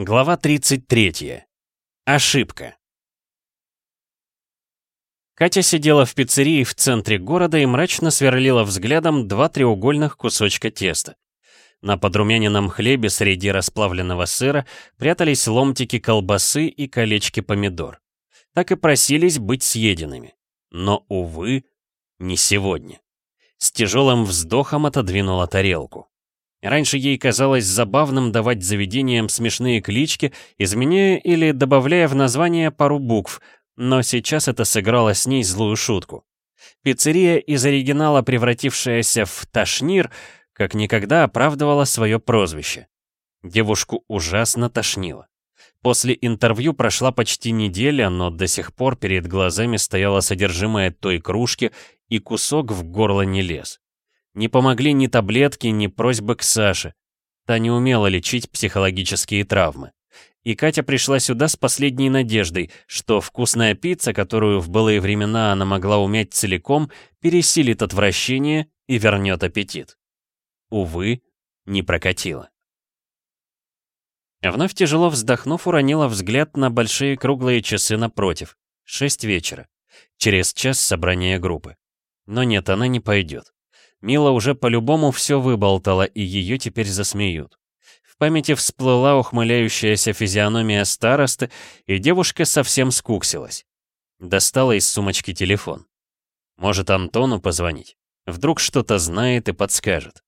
Глава 33. Ошибка. Катя сидела в пиццерии в центре города и мрачно сверлила взглядом два треугольных кусочка теста. На подрумяненном хлебе среди расплавленного сыра прятались ломтики колбасы и колечки помидор. Так и просились быть съеденными. Но, увы, не сегодня. С тяжелым вздохом отодвинула тарелку. Раньше ей казалось забавным давать заведениям смешные клички, изменяя или добавляя в название пару букв, но сейчас это сыграло с ней злую шутку. Пиццерия из оригинала, превратившаяся в «Тошнир», как никогда оправдывала свое прозвище. Девушку ужасно тошнило. После интервью прошла почти неделя, но до сих пор перед глазами стояло содержимое той кружки, и кусок в горло не лез. Не помогли ни таблетки, ни просьбы к Саше. Та не умела лечить психологические травмы. И Катя пришла сюда с последней надеждой, что вкусная пицца, которую в былые времена она могла уметь целиком, пересилит отвращение и вернет аппетит. Увы, не прокатило. Вновь тяжело вздохнув, уронила взгляд на большие круглые часы напротив. Шесть вечера. Через час собрания группы. Но нет, она не пойдет. Мила уже по-любому все выболтала, и ее теперь засмеют. В памяти всплыла ухмыляющаяся физиономия старосты, и девушка совсем скуксилась. Достала из сумочки телефон. Может, Антону позвонить? Вдруг что-то знает и подскажет.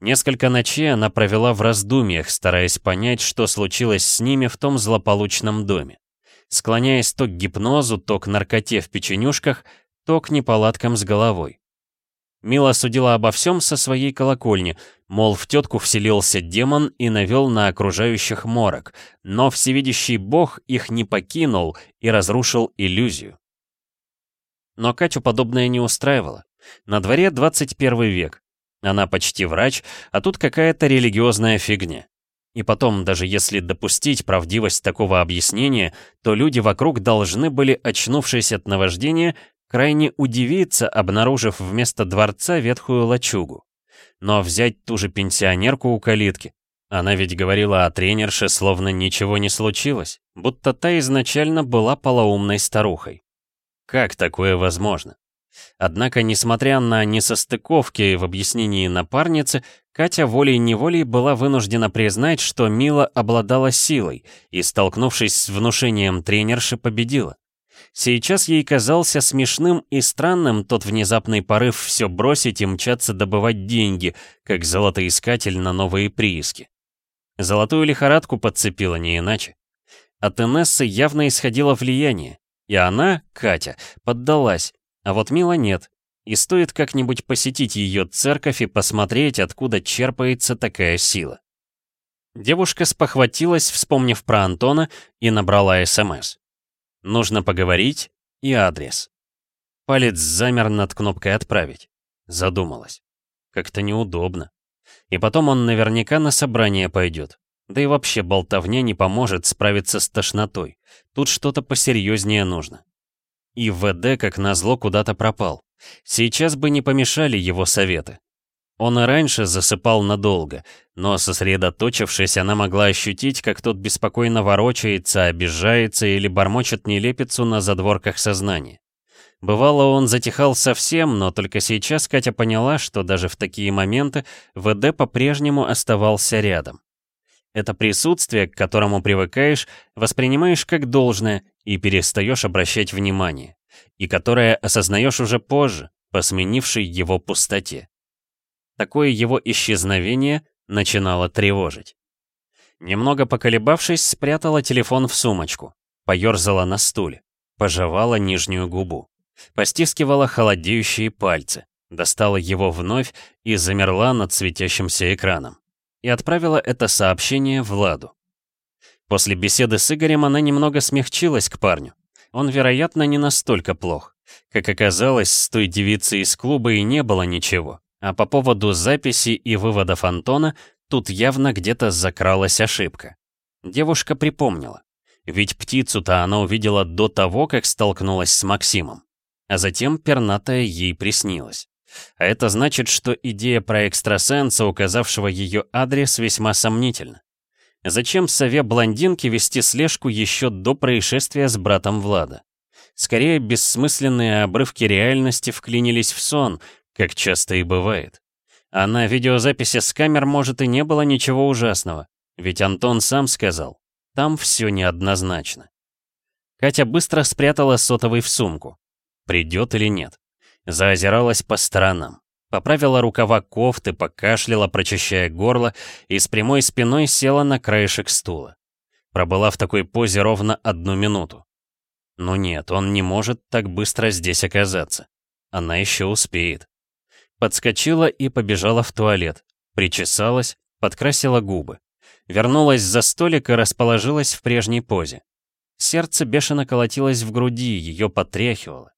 Несколько ночей она провела в раздумьях, стараясь понять, что случилось с ними в том злополучном доме. Склоняясь то к гипнозу, то к наркоте в печенюшках, то к неполадкам с головой. Мила судила обо всем со своей колокольни, мол, в тетку вселился демон и навел на окружающих морок, но всевидящий бог их не покинул и разрушил иллюзию. Но Катю подобное не устраивало. На дворе 21 век. Она почти врач, а тут какая-то религиозная фигня. И потом, даже если допустить правдивость такого объяснения, то люди вокруг должны были, очнувшись от наваждения, крайне удивиться, обнаружив вместо дворца ветхую лачугу. Но взять ту же пенсионерку у калитки. Она ведь говорила о тренерше, словно ничего не случилось, будто та изначально была полоумной старухой. Как такое возможно? Однако, несмотря на несостыковки в объяснении напарницы, Катя волей-неволей была вынуждена признать, что Мила обладала силой и, столкнувшись с внушением тренерши, победила. Сейчас ей казался смешным и странным тот внезапный порыв все бросить и мчаться добывать деньги, как золотоискатель на новые прииски. Золотую лихорадку подцепила не иначе. От Инессы явно исходило влияние, и она, Катя, поддалась, а вот Мила нет, и стоит как-нибудь посетить ее церковь и посмотреть, откуда черпается такая сила. Девушка спохватилась, вспомнив про Антона, и набрала СМС. Нужно поговорить и адрес. Палец замер над кнопкой «Отправить». Задумалась. Как-то неудобно. И потом он наверняка на собрание пойдет. Да и вообще болтовня не поможет справиться с тошнотой. Тут что-то посерьезнее нужно. И ВД, как назло, куда-то пропал. Сейчас бы не помешали его советы. Он и раньше засыпал надолго, но сосредоточившись, она могла ощутить, как тот беспокойно ворочается, обижается или бормочет нелепицу на задворках сознания. Бывало, он затихал совсем, но только сейчас Катя поняла, что даже в такие моменты ВД по-прежнему оставался рядом. Это присутствие, к которому привыкаешь, воспринимаешь как должное и перестаешь обращать внимание, и которое осознаешь уже позже, по сменившей его пустоте. Такое его исчезновение начинало тревожить. Немного поколебавшись, спрятала телефон в сумочку, поерзала на стуле, пожевала нижнюю губу, постискивала холодеющие пальцы, достала его вновь и замерла над светящимся экраном. И отправила это сообщение Владу. После беседы с Игорем она немного смягчилась к парню. Он, вероятно, не настолько плох. Как оказалось, с той девицей из клуба и не было ничего. А по поводу записи и выводов Антона, тут явно где-то закралась ошибка. Девушка припомнила. Ведь птицу-то она увидела до того, как столкнулась с Максимом. А затем пернатая ей приснилась. А это значит, что идея про экстрасенса, указавшего ее адрес, весьма сомнительна. Зачем сове блондинки вести слежку еще до происшествия с братом Влада? Скорее, бессмысленные обрывки реальности вклинились в сон, как часто и бывает. А на видеозаписи с камер, может, и не было ничего ужасного, ведь Антон сам сказал, там все неоднозначно. Катя быстро спрятала сотовый в сумку. Придет или нет. Заозиралась по сторонам. Поправила рукава кофты, покашляла, прочищая горло, и с прямой спиной села на краешек стула. Пробыла в такой позе ровно одну минуту. Но нет, он не может так быстро здесь оказаться. Она еще успеет. Подскочила и побежала в туалет. Причесалась, подкрасила губы. Вернулась за столик и расположилась в прежней позе. Сердце бешено колотилось в груди, ее потряхивало.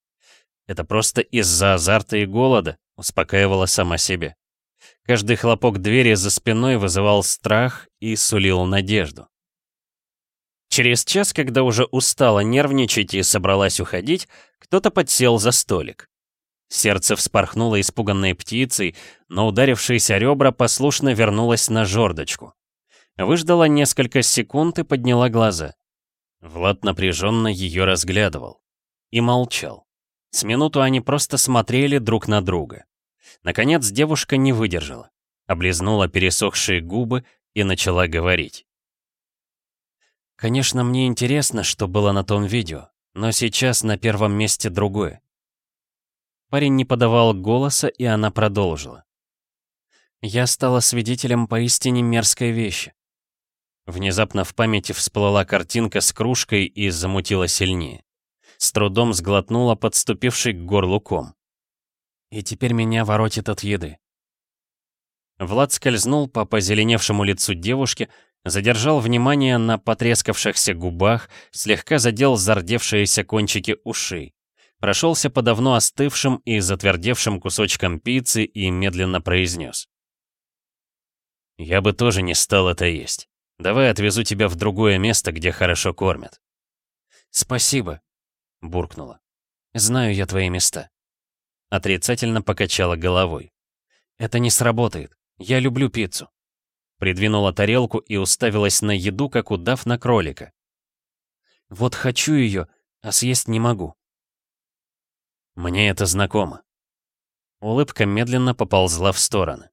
Это просто из-за азарта и голода, успокаивала сама себе. Каждый хлопок двери за спиной вызывал страх и сулил надежду. Через час, когда уже устала нервничать и собралась уходить, кто-то подсел за столик. Сердце вспорхнуло испуганной птицей, но ударившаяся ребра послушно вернулась на жердочку. Выждала несколько секунд и подняла глаза. Влад напряженно ее разглядывал. И молчал. С минуту они просто смотрели друг на друга. Наконец девушка не выдержала. Облизнула пересохшие губы и начала говорить. «Конечно, мне интересно, что было на том видео, но сейчас на первом месте другое». Парень не подавал голоса, и она продолжила. «Я стала свидетелем поистине мерзкой вещи. Внезапно в памяти всплыла картинка с кружкой и замутила сильнее. С трудом сглотнула подступивший к горлу ком. И теперь меня воротит от еды. Влад скользнул по позеленевшему лицу девушки, задержал внимание на потрескавшихся губах, слегка задел зардевшиеся кончики ушей. Прошелся по давно остывшим и затвердевшим кусочкам пиццы и медленно произнес. «Я бы тоже не стал это есть. Давай отвезу тебя в другое место, где хорошо кормят». «Спасибо», — буркнула. «Знаю я твои места». Отрицательно покачала головой. «Это не сработает. Я люблю пиццу». Придвинула тарелку и уставилась на еду, как удав на кролика. «Вот хочу ее, а съесть не могу». «Мне это знакомо». Улыбка медленно поползла в стороны.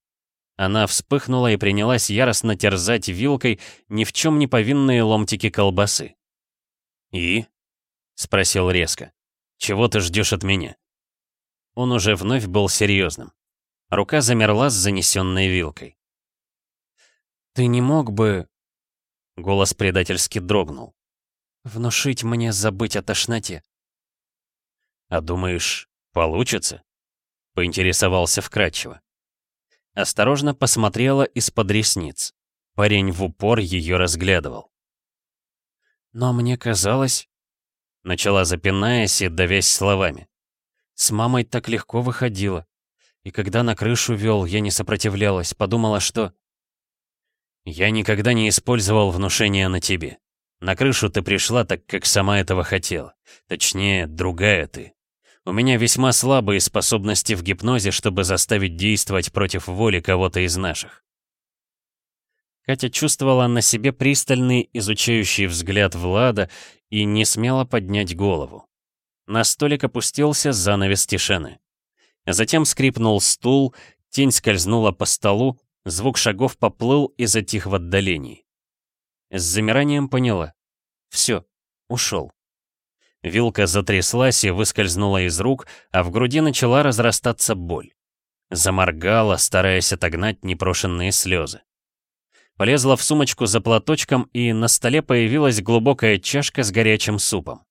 Она вспыхнула и принялась яростно терзать вилкой ни в чем не повинные ломтики колбасы. «И?» — спросил резко. «Чего ты ждешь от меня?» Он уже вновь был серьезным. Рука замерла с занесенной вилкой. «Ты не мог бы...» Голос предательски дрогнул. «Внушить мне забыть о тошноте». «А думаешь, получится?» Поинтересовался вкратчиво. Осторожно посмотрела из-под ресниц. Парень в упор ее разглядывал. «Но мне казалось...» Начала запинаясь и давясь словами. «С мамой так легко выходила. И когда на крышу вел, я не сопротивлялась, подумала, что...» «Я никогда не использовал внушение на тебе. На крышу ты пришла так, как сама этого хотела. Точнее, другая ты. У меня весьма слабые способности в гипнозе, чтобы заставить действовать против воли кого-то из наших. Катя чувствовала на себе пристальный, изучающий взгляд Влада и не смела поднять голову. На столик опустился занавес тишины. Затем скрипнул стул, тень скользнула по столу, звук шагов поплыл и затих в отдалении. С замиранием поняла. Все, ушел. Вилка затряслась и выскользнула из рук, а в груди начала разрастаться боль. Заморгала, стараясь отогнать непрошенные слезы. Полезла в сумочку за платочком, и на столе появилась глубокая чашка с горячим супом.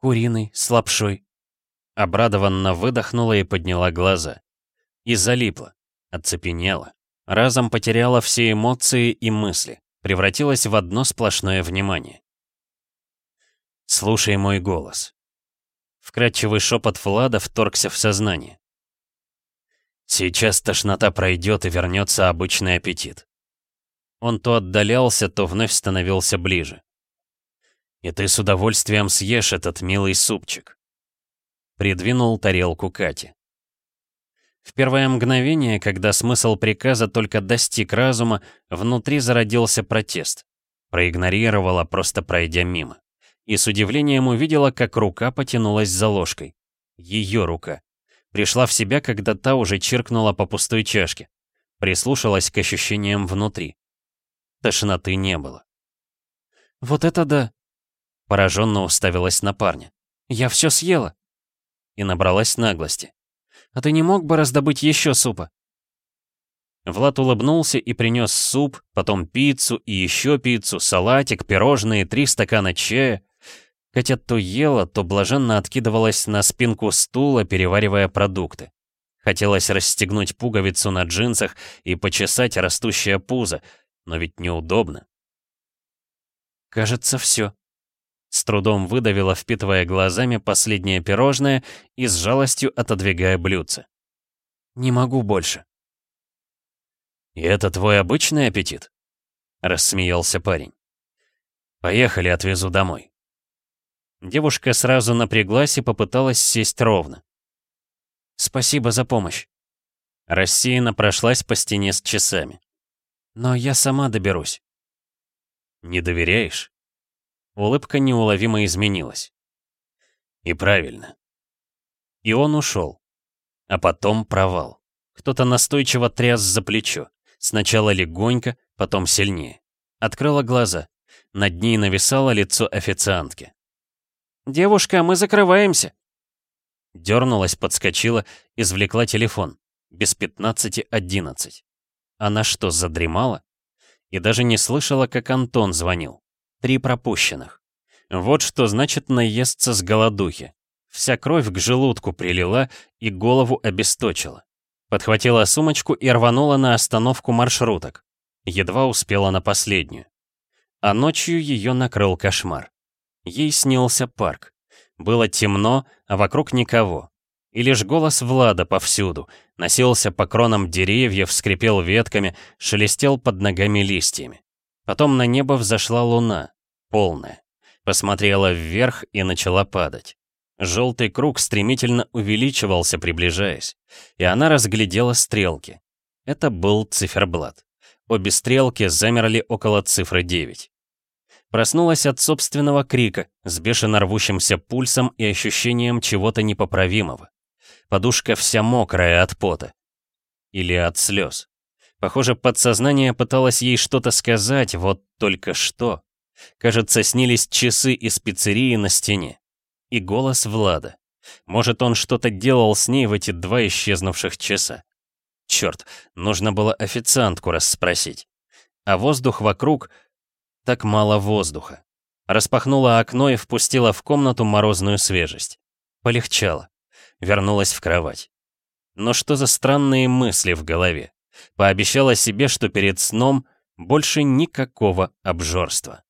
«Куриный, с лапшой». Обрадованно выдохнула и подняла глаза. И залипла, оцепенела. Разом потеряла все эмоции и мысли, превратилась в одно сплошное внимание. Слушай мой голос. Вкрадчивый шепот Влада вторгся в сознание. Сейчас тошнота пройдет и вернется обычный аппетит. Он то отдалялся, то вновь становился ближе. И ты с удовольствием съешь этот милый супчик. Придвинул тарелку Кате. В первое мгновение, когда смысл приказа только достиг разума, внутри зародился протест. Проигнорировала, просто пройдя мимо. И с удивлением увидела, как рука потянулась за ложкой. Ее рука. Пришла в себя, когда та уже чиркнула по пустой чашке. Прислушалась к ощущениям внутри. Тошноты не было. «Вот это да!» Пораженно уставилась на парня. «Я все съела!» И набралась наглости. «А ты не мог бы раздобыть еще супа?» Влад улыбнулся и принес суп, потом пиццу и еще пиццу, салатик, пирожные, три стакана чая. Катя то ела, то блаженно откидывалась на спинку стула, переваривая продукты. Хотелось расстегнуть пуговицу на джинсах и почесать растущее пузо, но ведь неудобно. «Кажется, все», с трудом выдавила, впитывая глазами последнее пирожное и с жалостью отодвигая блюдце. «Не могу больше». «И это твой обычный аппетит?» — рассмеялся парень. «Поехали, отвезу домой». Девушка сразу напряглась и попыталась сесть ровно. «Спасибо за помощь». Рассеянно прошлась по стене с часами. «Но я сама доберусь». «Не доверяешь?» Улыбка неуловимо изменилась. И правильно. И он ушел. А потом провал. Кто-то настойчиво тряс за плечо. Сначала легонько, потом сильнее. Открыла глаза. Над ней нависало лицо официантки. «Девушка, мы закрываемся!» Дернулась, подскочила, извлекла телефон. Без пятнадцати одиннадцать. Она что, задремала? И даже не слышала, как Антон звонил. Три пропущенных. Вот что значит наесться с голодухи. Вся кровь к желудку прилила и голову обесточила. Подхватила сумочку и рванула на остановку маршруток. Едва успела на последнюю. А ночью ее накрыл кошмар. Ей снился парк. Было темно, а вокруг никого. И лишь голос Влада повсюду. Носился по кронам деревьев, скрипел ветками, шелестел под ногами листьями. Потом на небо взошла луна, полная. Посмотрела вверх и начала падать. Желтый круг стремительно увеличивался, приближаясь. И она разглядела стрелки. Это был циферблат. Обе стрелки замерли около цифры 9. Проснулась от собственного крика, с бешено рвущимся пульсом и ощущением чего-то непоправимого. Подушка вся мокрая от пота. Или от слез. Похоже, подсознание пыталось ей что-то сказать, вот только что. Кажется, снились часы из пиццерии на стене. И голос Влада. Может, он что-то делал с ней в эти два исчезнувших часа. Черт, нужно было официантку расспросить. А воздух вокруг... Так мало воздуха. Распахнула окно и впустила в комнату морозную свежесть. Полегчало. Вернулась в кровать. Но что за странные мысли в голове? Пообещала себе, что перед сном больше никакого обжорства.